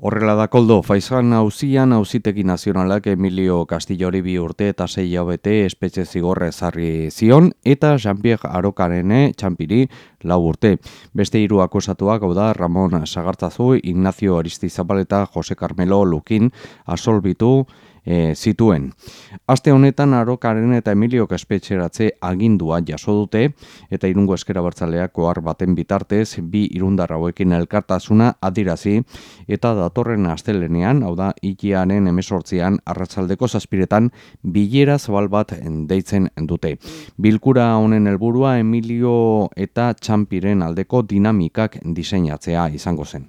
Horrela da koldo, faizan hauzian hauzitegi nazionalak Emilio Castillori bi urte eta sei jabete espetxe zigorre zarri zion eta Jean-Pierre Arokarene txampiri lau urte. Beste hiru akusatuak hau da Ramon Sagartzazu, Ignacio Aristizabal eta Jose Carmelo Lukin asolbitu e, zituen. Aste honetan Arokaren eta Emilio Kaspetxeratze agindua jaso dute eta irungo eskera bertzaleak ohar baten bitartez bi irundar hauekin elkartasuna adirazi eta datorren astelenean, hau da, ikianen emesortzian arratsaldeko zazpiretan bilera zabal bat deitzen dute. Bilkura honen helburua Emilio eta Txampiren aldeko dinamikak diseinatzea izango zen.